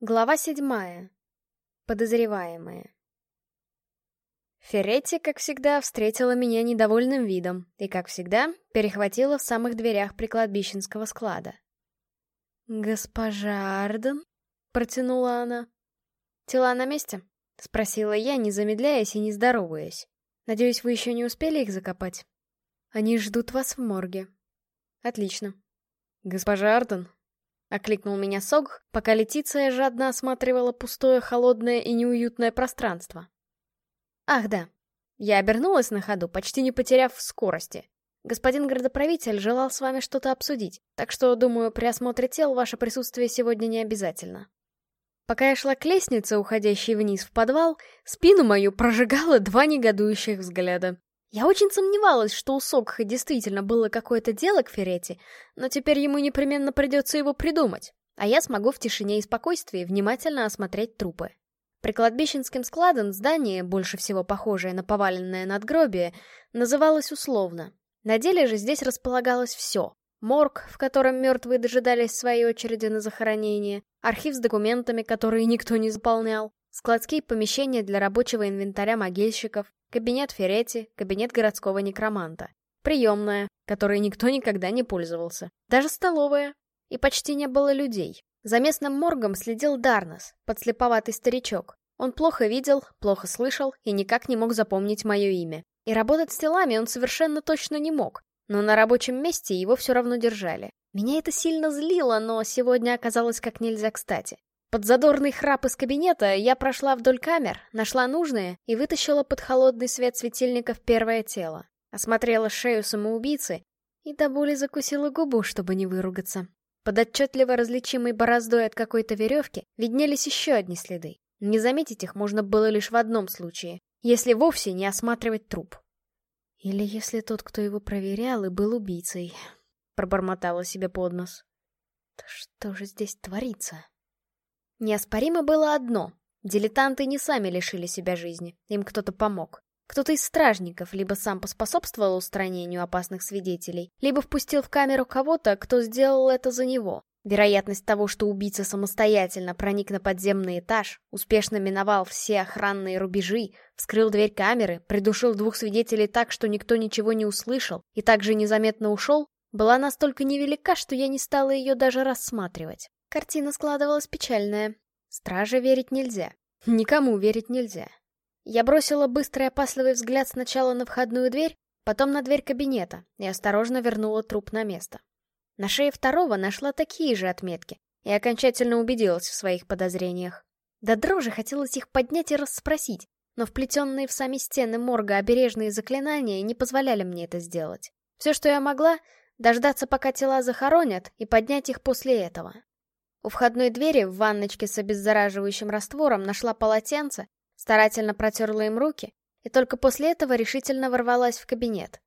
Глава седьмая. Подозреваемые. Феретти, как всегда, встретила меня недовольным видом и, как всегда, перехватила в самых дверях прикладбищенского склада. «Госпожа Арден?» — протянула она. «Тела на месте?» — спросила я, не замедляясь и не здороваясь. «Надеюсь, вы еще не успели их закопать? Они ждут вас в морге». «Отлично». «Госпожа Арден?» — окликнул меня Сог, пока Летиция жадно осматривала пустое, холодное и неуютное пространство. «Ах, да». Я обернулась на ходу, почти не потеряв скорости. Господин городоправитель желал с вами что-то обсудить, так что, думаю, при осмотре тел ваше присутствие сегодня не обязательно. Пока я шла к лестнице, уходящей вниз в подвал, спину мою прожигало два негодующих взгляда. Я очень сомневалась, что у Сокха действительно было какое-то дело к Феретти, но теперь ему непременно придется его придумать, а я смогу в тишине и спокойствии внимательно осмотреть трупы. При кладбищенским складом здание, больше всего похожее на поваленное надгробие, называлось условно. На деле же здесь располагалось все. Морг, в котором мертвые дожидались своей очереди на захоронение, архив с документами, которые никто не заполнял, складские помещения для рабочего инвентаря могильщиков, кабинет Феретти, кабинет городского некроманта, приемная, которой никто никогда не пользовался, даже столовая, и почти не было людей. За местным моргом следил Дарнес, подслеповатый старичок. Он плохо видел, плохо слышал и никак не мог запомнить мое имя. И работать с телами он совершенно точно не мог, но на рабочем месте его все равно держали. Меня это сильно злило, но сегодня оказалось как нельзя кстати. Под задорный храп из кабинета я прошла вдоль камер, нашла нужное и вытащила под холодный свет светильников первое тело. Осмотрела шею самоубийцы и до боли закусила губу, чтобы не выругаться. Под отчетливо различимой бороздой от какой-то веревки виднелись еще одни следы. Не заметить их можно было лишь в одном случае, если вовсе не осматривать труп. Или если тот, кто его проверял, и был убийцей, пробормотала себе под нос. Да что же здесь творится? Неоспоримо было одно. Дилетанты не сами лишили себя жизни, им кто-то помог. Кто-то из стражников либо сам поспособствовал устранению опасных свидетелей, либо впустил в камеру кого-то, кто сделал это за него. Вероятность того, что убийца самостоятельно проник на подземный этаж, успешно миновал все охранные рубежи, вскрыл дверь камеры, придушил двух свидетелей так, что никто ничего не услышал, и также незаметно ушел, была настолько невелика, что я не стала ее даже рассматривать. Картина складывалась печальная. Страже верить нельзя. Никому верить нельзя. Я бросила быстрый опасливый взгляд сначала на входную дверь, потом на дверь кабинета и осторожно вернула труп на место. На шее второго нашла такие же отметки и окончательно убедилась в своих подозрениях. До дрожи хотелось их поднять и расспросить, но вплетенные в сами стены морга обережные заклинания не позволяли мне это сделать. Все, что я могла, дождаться, пока тела захоронят, и поднять их после этого. У входной двери в ванночке с обеззараживающим раствором нашла полотенце, старательно протерла им руки, и только после этого решительно ворвалась в кабинет.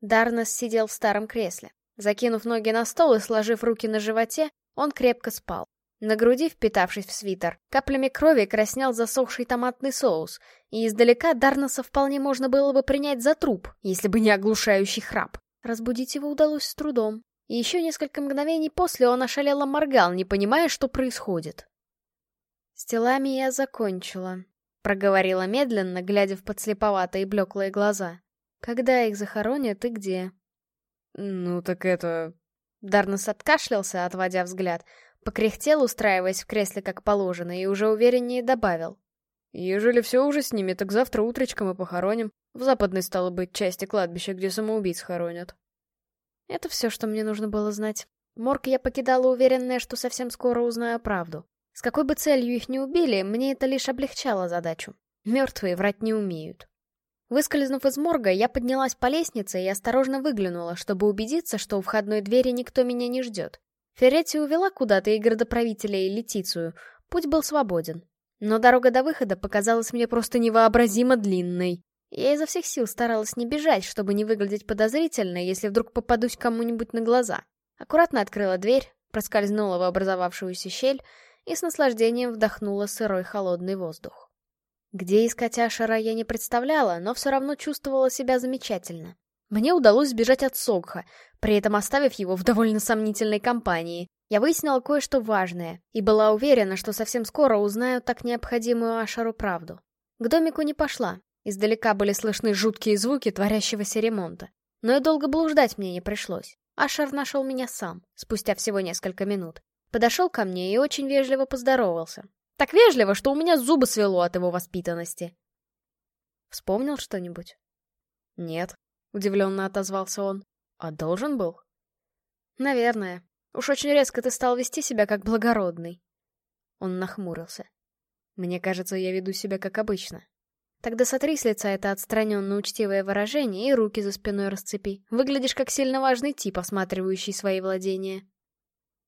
Дарнес сидел в старом кресле. Закинув ноги на стол и сложив руки на животе, он крепко спал. На груди, впитавшись в свитер, каплями крови краснел засохший томатный соус, и издалека Дарнеса вполне можно было бы принять за труп, если бы не оглушающий храп. Разбудить его удалось с трудом. И еще несколько мгновений после он ошалело моргал, не понимая, что происходит. «С телами я закончила», — проговорила медленно, глядя в подслеповатые блеклые глаза. «Когда их захоронят и где?» «Ну так это...» Дарнес откашлялся, отводя взгляд, покряхтел, устраиваясь в кресле как положено, и уже увереннее добавил. «Ежели все уже с ними, так завтра утречком и похороним. В западной, стало быть, части кладбища, где самоубийц хоронят». Это все, что мне нужно было знать. Морг я покидала уверенная, что совсем скоро узнаю правду. С какой бы целью их не убили, мне это лишь облегчало задачу. Мертвые врать не умеют. Выскользнув из морга, я поднялась по лестнице и осторожно выглянула, чтобы убедиться, что у входной двери никто меня не ждет. Феретти увела куда-то и городоправителя, и Летицию. Путь был свободен. Но дорога до выхода показалась мне просто невообразимо длинной. Я изо всех сил старалась не бежать, чтобы не выглядеть подозрительно, если вдруг попадусь кому-нибудь на глаза. Аккуратно открыла дверь, проскользнула в образовавшуюся щель и с наслаждением вдохнула сырой холодный воздух. Где искать Ашера я не представляла, но все равно чувствовала себя замечательно. Мне удалось сбежать от Согха, при этом оставив его в довольно сомнительной компании. Я выяснила кое-что важное и была уверена, что совсем скоро узнаю так необходимую Ашару правду. К домику не пошла. Издалека были слышны жуткие звуки творящегося ремонта. Но и долго блуждать мне не пришлось. Ашар нашел меня сам, спустя всего несколько минут. Подошел ко мне и очень вежливо поздоровался. Так вежливо, что у меня зубы свело от его воспитанности. Вспомнил что-нибудь? Нет, удивленно отозвался он. А должен был? Наверное. Уж очень резко ты стал вести себя как благородный. Он нахмурился. Мне кажется, я веду себя как обычно. Тогда сотри с лица это отстраненно учтивое выражение и руки за спиной расцепи. Выглядишь как сильно важный тип, осматривающий свои владения.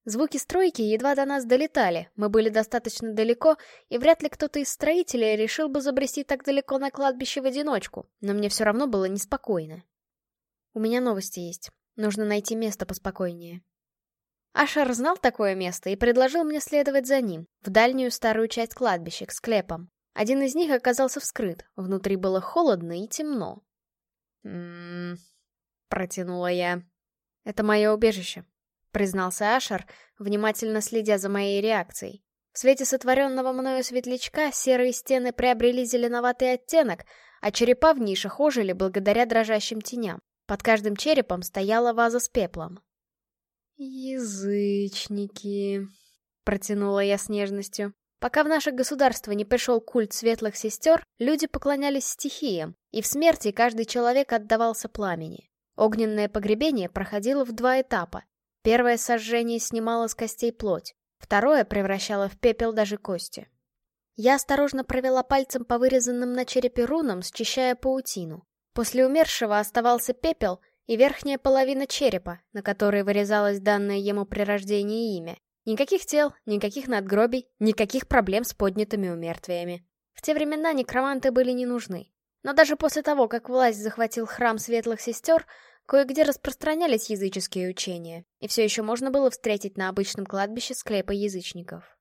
Звуки стройки едва до нас долетали, мы были достаточно далеко, и вряд ли кто-то из строителей решил бы забрести так далеко на кладбище в одиночку, но мне все равно было неспокойно. У меня новости есть. Нужно найти место поспокойнее. Ашер знал такое место и предложил мне следовать за ним, в дальнюю старую часть кладбища, к склепам. Один из них оказался вскрыт, внутри было холодно и темно. «М-м-м», протянула я. «Это мое убежище», — признался Ашер, внимательно следя за моей реакцией. В свете сотворенного мною светлячка серые стены приобрели зеленоватый оттенок, а черепа в нишах ожили благодаря дрожащим теням. Под каждым черепом стояла ваза с пеплом. «Язычники», — протянула я с нежностью. Пока в наше государство не пришел культ светлых сестер, люди поклонялись стихиям, и в смерти каждый человек отдавался пламени. Огненное погребение проходило в два этапа. Первое сожжение снимало с костей плоть, второе превращало в пепел даже кости. Я осторожно провела пальцем по вырезанным на черепе рунам, счищая паутину. После умершего оставался пепел и верхняя половина черепа, на которой вырезалось данное ему при рождении имя. Никаких тел, никаких надгробий, никаких проблем с поднятыми умертвиями. В те времена некроманты были не нужны. Но даже после того, как власть захватил храм светлых сестер, кое-где распространялись языческие учения, и все еще можно было встретить на обычном кладбище склепы язычников.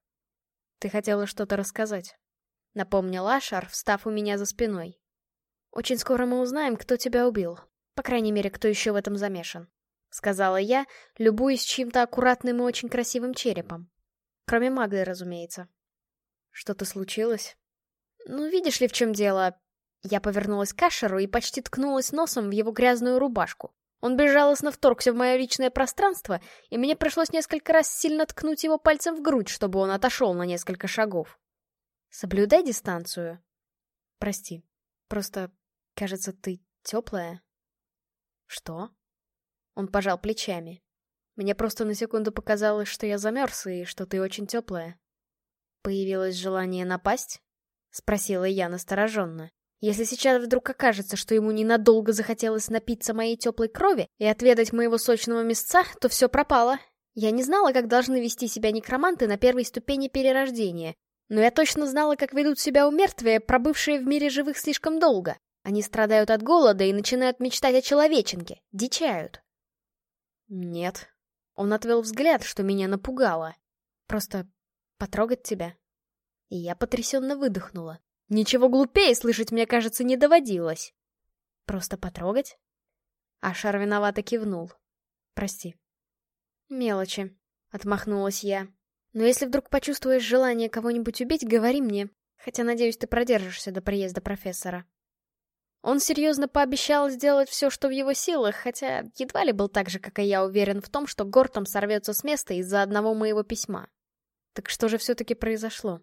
«Ты хотела что-то рассказать?» — напомнил Ашар, встав у меня за спиной. «Очень скоро мы узнаем, кто тебя убил. По крайней мере, кто еще в этом замешан. — сказала я, любуясь чьим-то аккуратным и очень красивым черепом. Кроме Магды, разумеется. Что-то случилось? Ну, видишь ли, в чем дело? Я повернулась к Ашеру и почти ткнулась носом в его грязную рубашку. Он безжалостно вторгся в мое личное пространство, и мне пришлось несколько раз сильно ткнуть его пальцем в грудь, чтобы он отошел на несколько шагов. Соблюдай дистанцию. Прости. Просто, кажется, ты теплая. Что? Он пожал плечами. Мне просто на секунду показалось, что я замерз и что ты очень теплая. Появилось желание напасть? Спросила я настороженно. Если сейчас вдруг окажется, что ему ненадолго захотелось напиться моей теплой крови и отведать моего сочного мясца, то все пропало. Я не знала, как должны вести себя некроманты на первой ступени перерождения, но я точно знала, как ведут себя умертвия, пробывшие в мире живых слишком долго. Они страдают от голода и начинают мечтать о человеченке, дичают. «Нет». Он отвел взгляд, что меня напугало. «Просто потрогать тебя?» И я потрясенно выдохнула. Ничего глупее слышать, мне кажется, не доводилось. «Просто потрогать?» Ашар виновато кивнул. «Прости». «Мелочи», — отмахнулась я. «Но если вдруг почувствуешь желание кого-нибудь убить, говори мне. Хотя, надеюсь, ты продержишься до приезда профессора». Он серьезно пообещал сделать все, что в его силах, хотя едва ли был так же, как и я, уверен в том, что Гортом сорвется с места из-за одного моего письма. Так что же все-таки произошло?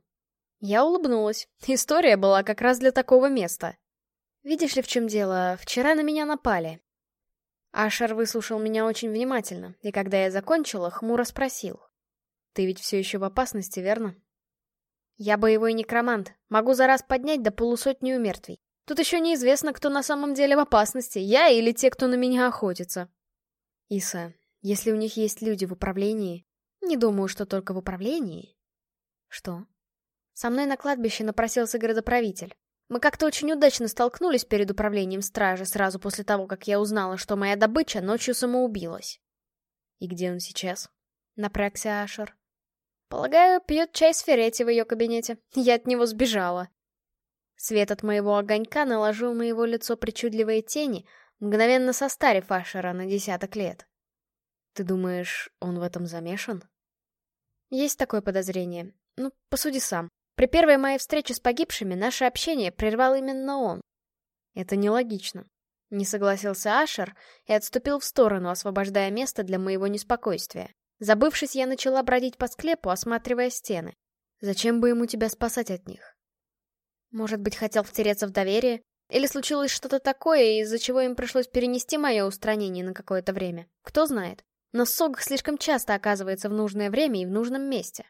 Я улыбнулась. История была как раз для такого места. Видишь ли, в чем дело? Вчера на меня напали. Ашер выслушал меня очень внимательно, и когда я закончила, хмуро спросил. Ты ведь все еще в опасности, верно? Я боевой некромант, могу за раз поднять до полусотни умертвий. Тут еще неизвестно, кто на самом деле в опасности, я или те, кто на меня охотится. Иса, если у них есть люди в управлении... Не думаю, что только в управлении. Что? Со мной на кладбище напросился городоправитель. Мы как-то очень удачно столкнулись перед управлением стражи сразу после того, как я узнала, что моя добыча ночью самоубилась. И где он сейчас? Напрягся Ашер. Полагаю, пьет чай с Феретти в ее кабинете. Я от него сбежала. Свет от моего огонька наложил на его лицо причудливые тени, мгновенно состарив Ашера на десяток лет. «Ты думаешь, он в этом замешан?» Есть такое подозрение. Ну, посуди сам. При первой моей встрече с погибшими наше общение прервал именно он. Это нелогично. Не согласился Ашер и отступил в сторону, освобождая место для моего неспокойствия. Забывшись, я начала бродить по склепу, осматривая стены. Зачем бы ему тебя спасать от них? Может быть, хотел втереться в доверие? Или случилось что-то такое, из-за чего им пришлось перенести мое устранение на какое-то время? Кто знает. Но Сог слишком часто оказывается в нужное время и в нужном месте.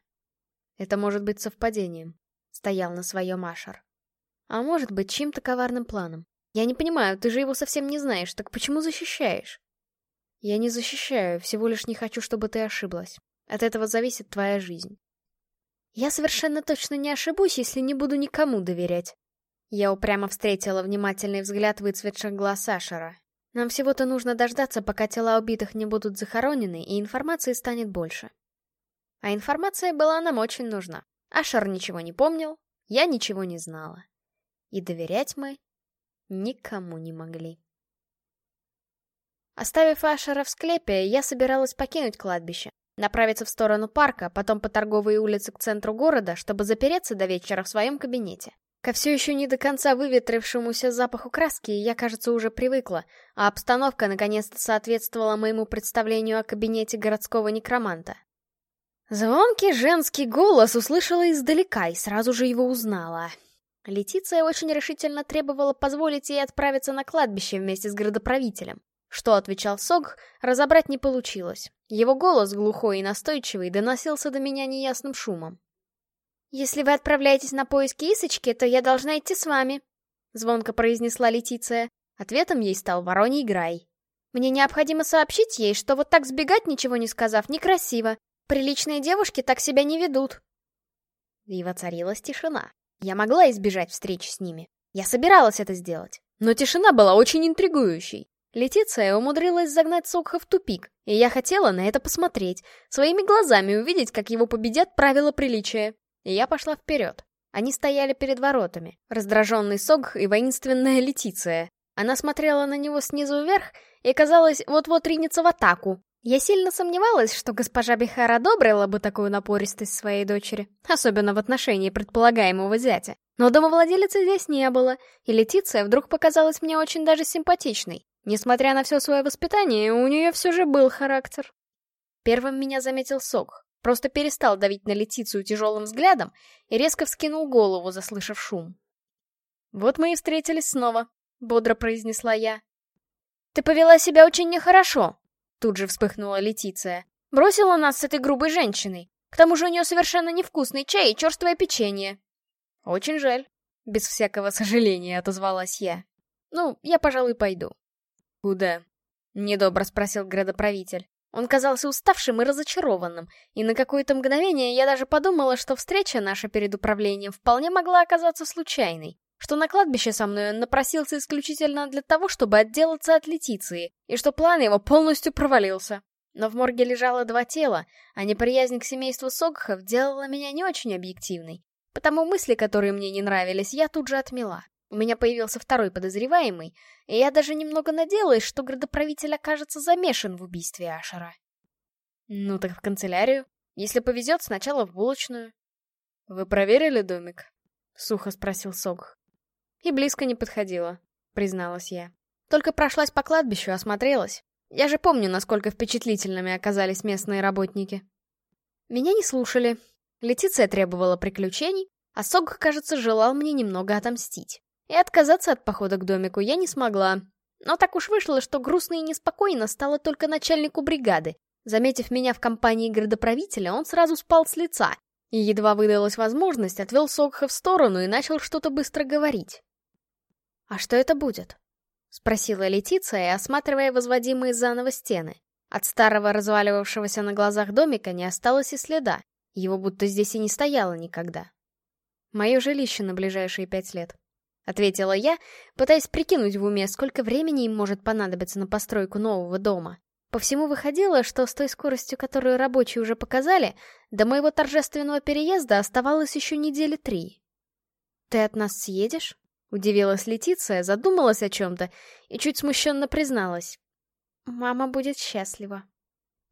Это может быть совпадением. Стоял на своем Ашер. А может быть, чьим-то коварным планом. Я не понимаю, ты же его совсем не знаешь, так почему защищаешь? Я не защищаю, всего лишь не хочу, чтобы ты ошиблась. От этого зависит твоя жизнь. Я совершенно точно не ошибусь, если не буду никому доверять. Я упрямо встретила внимательный взгляд выцветших глаз Ашера. Нам всего-то нужно дождаться, пока тела убитых не будут захоронены, и информации станет больше. А информация была нам очень нужна. Ашер ничего не помнил, я ничего не знала. И доверять мы никому не могли. Оставив Ашера в склепе, я собиралась покинуть кладбище, направиться в сторону парка, потом по торговой улице к центру города, чтобы запереться до вечера в своем кабинете. Ко все еще не до конца выветрившемуся запаху краски я, кажется, уже привыкла, а обстановка наконец-то соответствовала моему представлению о кабинете городского некроманта. Звонкий женский голос услышала издалека и сразу же его узнала. Летиция очень решительно требовала позволить ей отправиться на кладбище вместе с градоправителем. Что отвечал Сог, разобрать не получилось. Его голос, глухой и настойчивый, доносился до меня неясным шумом. «Если вы отправляетесь на поиски Исочки, то я должна идти с вами», — звонко произнесла Летиция. Ответом ей стал Вороний Грай. «Мне необходимо сообщить ей, что вот так сбегать, ничего не сказав, некрасиво. Приличные девушки так себя не ведут». И воцарилась тишина. Я могла избежать встречи с ними. Я собиралась это сделать. Но тишина была очень интригующей. Летиция умудрилась загнать Сокха в тупик, и я хотела на это посмотреть, своими глазами увидеть, как его победят правила приличия и я пошла вперед. Они стояли перед воротами, раздраженный Сог и воинственная Летиция. Она смотрела на него снизу вверх и, казалось, вот-вот ринется в атаку. Я сильно сомневалась, что госпожа Бихар одобрила бы такую напористость своей дочери, особенно в отношении предполагаемого зятя. Но домовладелицы здесь не было, и Летиция вдруг показалась мне очень даже симпатичной. Несмотря на все свое воспитание, у нее все же был характер. Первым меня заметил Сог. Просто перестал давить на Летицию тяжелым взглядом и резко вскинул голову, заслышав шум. «Вот мы и встретились снова», — бодро произнесла я. «Ты повела себя очень нехорошо», — тут же вспыхнула Летиция. «Бросила нас с этой грубой женщиной. К тому же у нее совершенно невкусный чай и черствое печенье». «Очень жаль», — без всякого сожаления отозвалась я. «Ну, я, пожалуй, пойду». «Куда?» — недобро спросил градоправитель. Он казался уставшим и разочарованным, и на какое-то мгновение я даже подумала, что встреча наша перед управлением вполне могла оказаться случайной, что на кладбище со мной он напросился исключительно для того, чтобы отделаться от Летиции, и что план его полностью провалился. Но в морге лежало два тела, а неприязнь к семейству Согхов делала меня не очень объективной, потому мысли, которые мне не нравились, я тут же отмела. У меня появился второй подозреваемый, и я даже немного надеялась, что градоправитель окажется замешан в убийстве Ашера. Ну так в канцелярию. Если повезет, сначала в булочную. «Вы проверили домик?» — сухо спросил Сог. И близко не подходила, призналась я. Только прошлась по кладбищу, осмотрелась. Я же помню, насколько впечатлительными оказались местные работники. Меня не слушали. Летиция требовала приключений, а Сог, кажется, желал мне немного отомстить. И отказаться от похода к домику я не смогла. Но так уж вышло, что грустно и неспокойно стало только начальнику бригады. Заметив меня в компании градоправителя, он сразу спал с лица. И едва выдалась возможность, отвел Сокха в сторону и начал что-то быстро говорить. «А что это будет?» — спросила Летиция, осматривая возводимые заново стены. От старого разваливавшегося на глазах домика не осталось и следа. Его будто здесь и не стояло никогда. Мое жилище на ближайшие пять лет. — ответила я, пытаясь прикинуть в уме, сколько времени им может понадобиться на постройку нового дома. По всему выходило, что с той скоростью, которую рабочие уже показали, до моего торжественного переезда оставалось еще недели три. «Ты от нас съедешь?» — удивилась Летиция, задумалась о чем-то и чуть смущенно призналась. «Мама будет счастлива».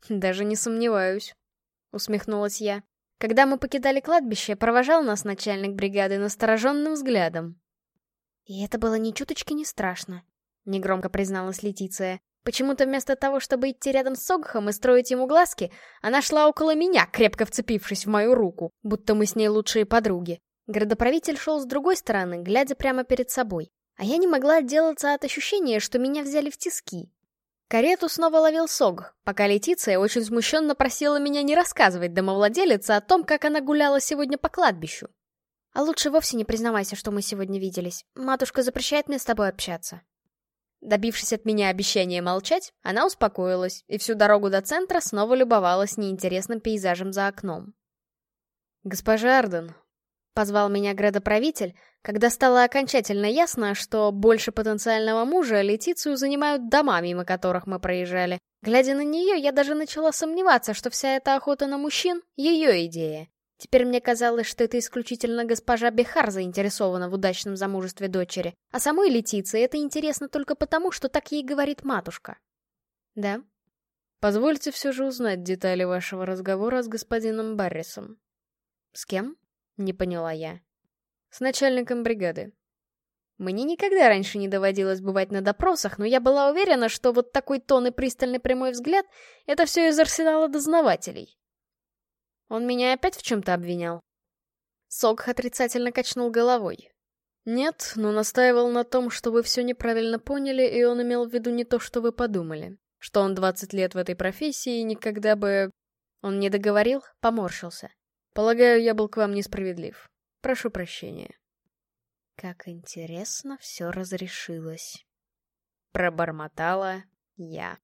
«Даже не сомневаюсь», — усмехнулась я. Когда мы покидали кладбище, провожал нас начальник бригады настороженным взглядом. «И это было ни чуточки не страшно», — негромко призналась Летиция. Почему-то вместо того, чтобы идти рядом с Согхом и строить ему глазки, она шла около меня, крепко вцепившись в мою руку, будто мы с ней лучшие подруги. Градоправитель шел с другой стороны, глядя прямо перед собой. А я не могла отделаться от ощущения, что меня взяли в тиски. Карету снова ловил Сог, пока Летиция очень смущенно просила меня не рассказывать домовладелице о том, как она гуляла сегодня по кладбищу. А лучше вовсе не признавайся, что мы сегодня виделись. Матушка запрещает мне с тобой общаться. Добившись от меня обещания молчать, она успокоилась и всю дорогу до центра снова любовалась неинтересным пейзажем за окном. «Госпожа Арден», — позвал меня градоправитель, когда стало окончательно ясно, что больше потенциального мужа Летицию занимают дома, мимо которых мы проезжали. Глядя на нее, я даже начала сомневаться, что вся эта охота на мужчин — ее идея. Теперь мне казалось, что это исключительно госпожа Бехар заинтересована в удачном замужестве дочери, а самой Летиции это интересно только потому, что так ей говорит матушка. Да? Позвольте все же узнать детали вашего разговора с господином Баррисом. С кем? Не поняла я. С начальником бригады. Мне никогда раньше не доводилось бывать на допросах, но я была уверена, что вот такой тон и пристальный прямой взгляд — это все из арсенала дознавателей. Он меня опять в чем-то обвинял. Сокх отрицательно качнул головой. Нет, но настаивал на том, что вы все неправильно поняли, и он имел в виду не то, что вы подумали. Что он 20 лет в этой профессии и никогда бы... Он не договорил, поморщился. Полагаю, я был к вам несправедлив. Прошу прощения. Как интересно все разрешилось. Пробормотала я.